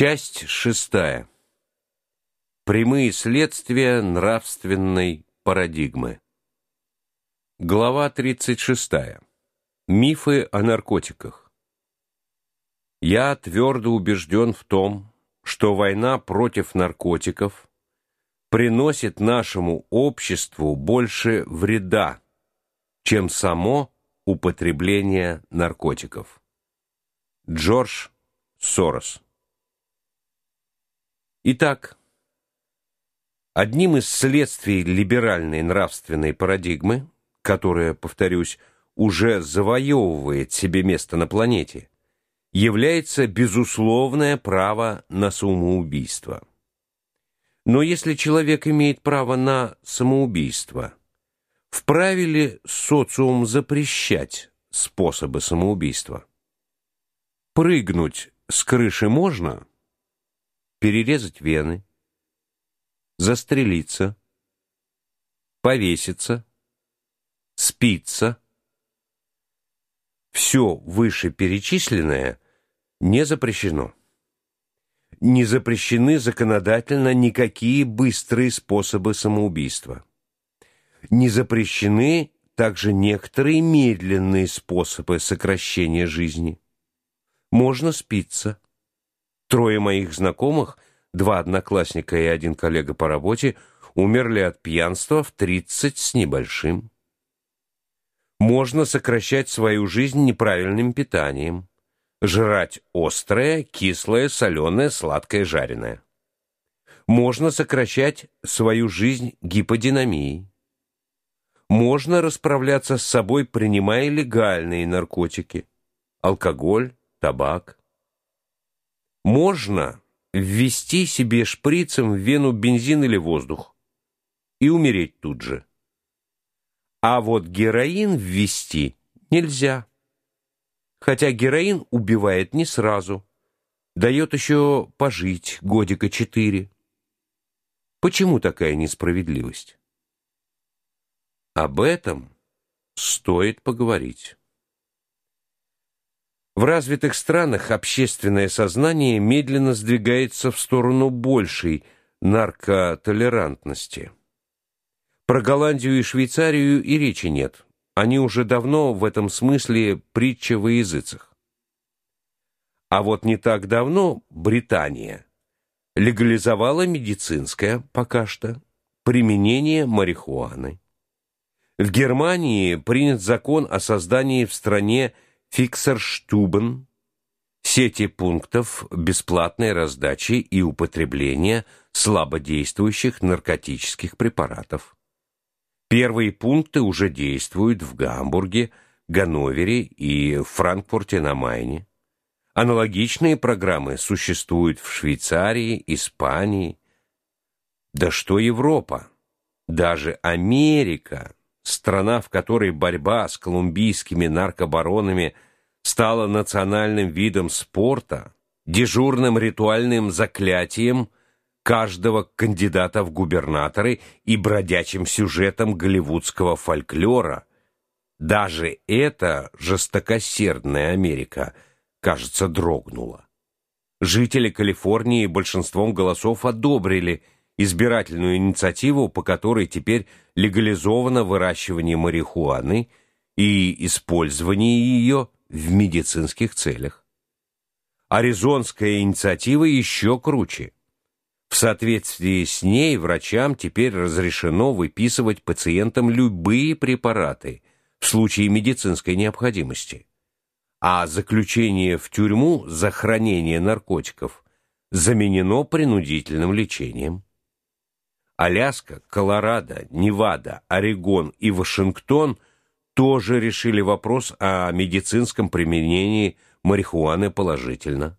Часть шестая. Прямые следствия нравственной парадигмы. Глава 36. Мифы о наркотиках. Я твердо убежден в том, что война против наркотиков приносит нашему обществу больше вреда, чем само употребление наркотиков. Джордж Сорос Итак, одним из следствий либеральной нравственной парадигмы, которая, повторюсь, уже завоевывает себе место на планете, является безусловное право на самоубийство. Но если человек имеет право на самоубийство, вправе ли социум запрещать способы самоубийства? Прыгнуть с крыши можно – перерезать вены, застрелиться, повеситься, спиться. Все вышеперечисленное не запрещено. Не запрещены законодательно никакие быстрые способы самоубийства. Не запрещены также некоторые медленные способы сокращения жизни. Можно спиться Трое моих знакомых, два одноклассника и один коллега по работе, умерли от пьянства в 30 с небольшим. Можно сокращать свою жизнь неправильным питанием, жрать острое, кислое, соленое, сладкое, жареное. Можно сокращать свою жизнь гиподинамией. Можно расправляться с собой, принимая легальные наркотики: алкоголь, табак, можно ввести себе шприцем в вену бензин или воздух и умереть тут же. А вот героин ввести нельзя. Хотя героин убивает не сразу, дает еще пожить годика четыре. Почему такая несправедливость? Об этом стоит поговорить. В развитых странах общественное сознание медленно сдвигается в сторону большей наркотолерантности. Про Голландию и Швейцарию и речи нет. Они уже давно в этом смысле притча во языцах. А вот не так давно Британия легализовала медицинское пока что применение марихуаны. В Германии принят закон о создании в стране Фиксерштубен, сети пунктов бесплатной раздачи и употребления слабодействующих наркотических препаратов. Первые пункты уже действуют в Гамбурге, Ганновере и Франкфурте на Майне. Аналогичные программы существуют в Швейцарии, Испании. Да что Европа? Даже Америка страна, в которой борьба с колумбийскими наркобаронами стала национальным видом спорта, дежурным ритуальным заклятием каждого кандидата в губернаторы и бродячим сюжетом голливудского фольклора. Даже эта жестокосердная Америка, кажется, дрогнула. Жители Калифорнии большинством голосов одобрили избирательную инициативу, по которой теперь легализовано выращивание марихуаны и использование ее в медицинских целях. Аризонская инициатива еще круче. В соответствии с ней врачам теперь разрешено выписывать пациентам любые препараты в случае медицинской необходимости. А заключение в тюрьму за хранение наркотиков заменено принудительным лечением. Аляска, Колорадо, Невада, Орегон и Вашингтон тоже решили вопрос о медицинском применении марихуаны положительно.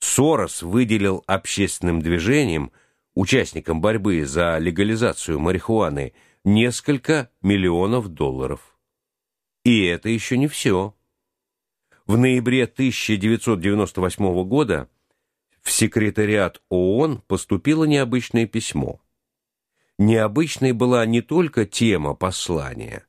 Сорос выделил общественным движениям, участникам борьбы за легализацию марихуаны, несколько миллионов долларов. И это еще не все. В ноябре 1998 года в секретариат ООН поступило необычное письмо. Необычной была не только тема послания.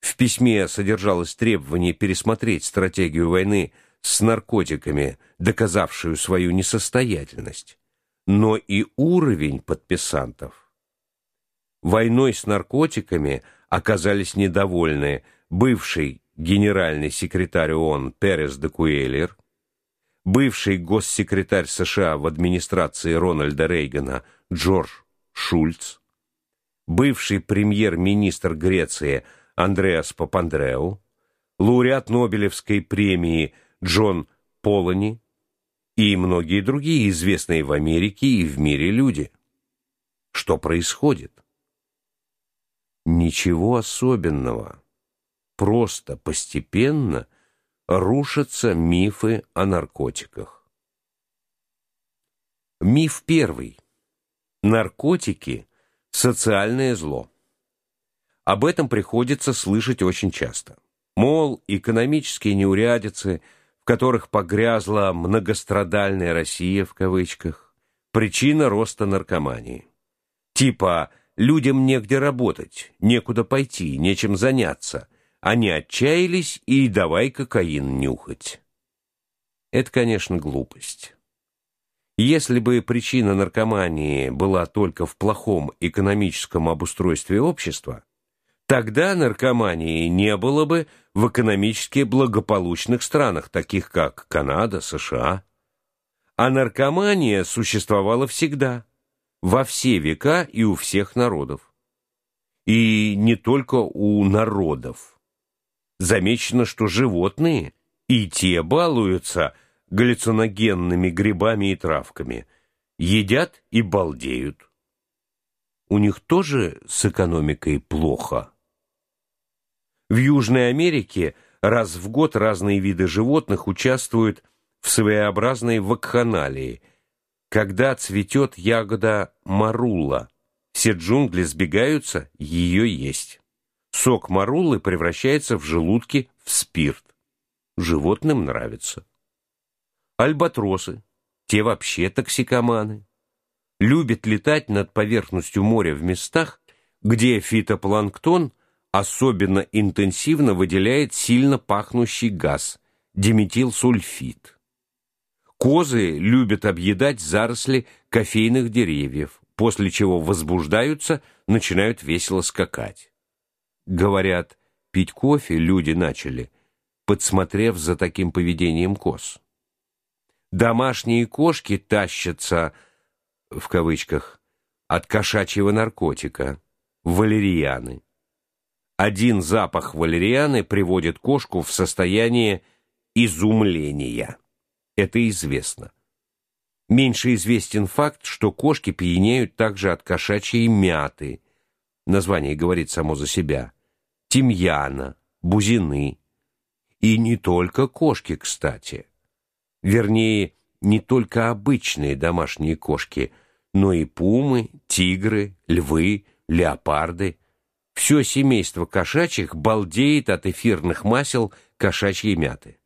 В письме содержалось требование пересмотреть стратегию войны с наркотиками, доказавшую свою несостоятельность, но и уровень подписантов. Войной с наркотиками оказались недовольны бывший генеральный секретарь ООН Перес де Куэллер, бывший госсекретарь США в администрации Рональда Рейгана Джордж Шульц, бывший премьер-министр Греции Андреас Папандреу, лауреат Нобелевской премии Джон Полани и многие другие известные в Америке и в мире люди. Что происходит? Ничего особенного. Просто постепенно рушатся мифы о наркотиках. Миф первый. Наркотики социальное зло. Об этом приходится слышать очень часто. Мол, экономические неурядицы, в которых погрязла многострадальная Россия в кавычках, причина роста наркомании. Типа людям негде работать, некуда пойти, нечем заняться. Они отчаялись и давай кокаин нюхать. Это, конечно, глупость. Если бы причина наркомании была только в плохом экономическом обустройстве общества, тогда наркомании не было бы в экономически благополучных странах, таких как Канада, США. А наркомания существовала всегда, во все века и у всех народов. И не только у народов. Замечено, что животные и те балуются – галлюциногенными грибами и травками, едят и балдеют. У них тоже с экономикой плохо. В Южной Америке раз в год разные виды животных участвуют в своеобразной вакханалии, когда цветет ягода марула. Все джунгли сбегаются ее есть. Сок марулы превращается в желудке в спирт. Животным нравится. Альбатросы, те вообще токсикоманы. Любят летать над поверхностью моря в местах, где фитопланктон особенно интенсивно выделяет сильно пахнущий газ диметилсульфид. Козы любят объедать заросли кофейных деревьев, после чего возбуждаются, начинают весело скакать. Говорят, пить кофе люди начали, подсмотрев за таким поведением коз. Домашние кошки тащатся в кавычках от кошачьего наркотика валерианы. Один запах валерианы приводит кошку в состояние изумления. Это известно. Меньше известен факт, что кошки пьянеют также от кошачьей мяты. Название говорит само за себя. Тимьяна, бузины. И не только кошки, кстати вернее, не только обычные домашние кошки, но и пумы, тигры, львы, леопарды. Все семейство кошачьих балдеет от эфирных масел кошачьей мяты.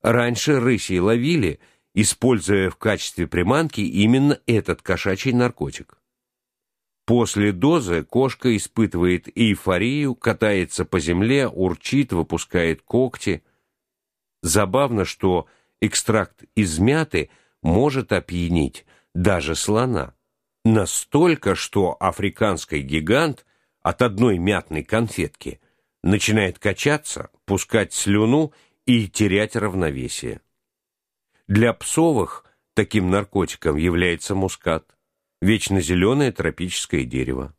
Раньше рысей ловили, используя в качестве приманки именно этот кошачий наркотик. После дозы кошка испытывает эйфорию, катается по земле, урчит, выпускает когти. Забавно, что экстракт из мяты может опьянить даже слона. Настолько, что африканский гигант от одной мятной конфетки начинает качаться, пускать слюну и терять равновесие. Для псовых таким наркотиком является мускат, вечно зеленое тропическое дерево.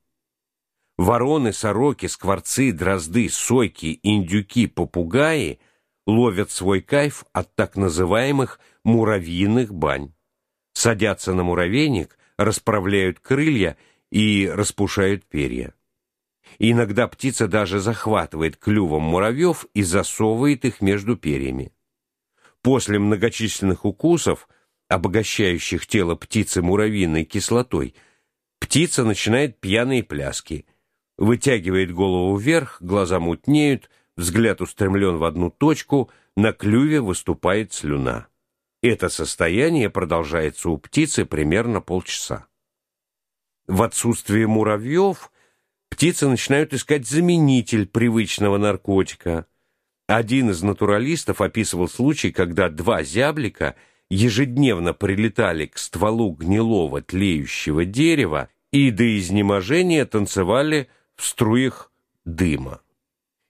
Вороны, сороки, скворцы, дрозды, сойки, индюки, попугаи – ловят свой кайф от так называемых муравьиных бань. Садятся на муравейник, расправляют крылья и распушают перья. иногда птица даже захватывает клювом муравьев и засовывает их между перьями. После многочисленных укусов, обогащающих тело птицы муравьиной кислотой, птица начинает пьяные пляски, вытягивает голову вверх, глаза мутнеют, взгляд устремлен в одну точку, на клюве выступает слюна. Это состояние продолжается у птицы примерно полчаса. В отсутствие муравьев птицы начинают искать заменитель привычного наркотика. Один из натуралистов описывал случай, когда два зяблика ежедневно прилетали к стволу гнилого тлеющего дерева и до изнеможения танцевали в струях дыма.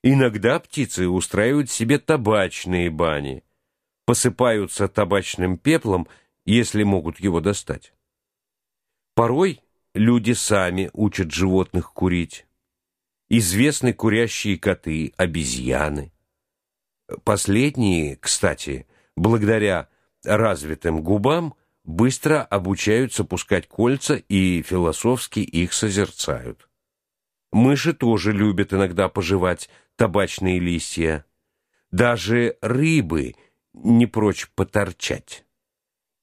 Иногда птицы устраивают себе табачные бани, посыпаются табачным пеплом, если могут его достать. Порой люди сами учат животных курить. Известны курящие коты, обезьяны. Последние, кстати, благодаря развитым губам, быстро обучаются пускать кольца и философски их созерцают. Мыши тоже любят иногда пожевать табачные листья. Даже рыбы не прочь поторчать.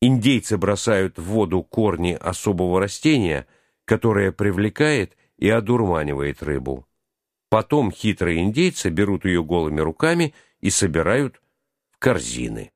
Индейцы бросают в воду корни особого растения, которое привлекает и одурманивает рыбу. Потом хитрые индейцы берут ее голыми руками и собирают в корзины.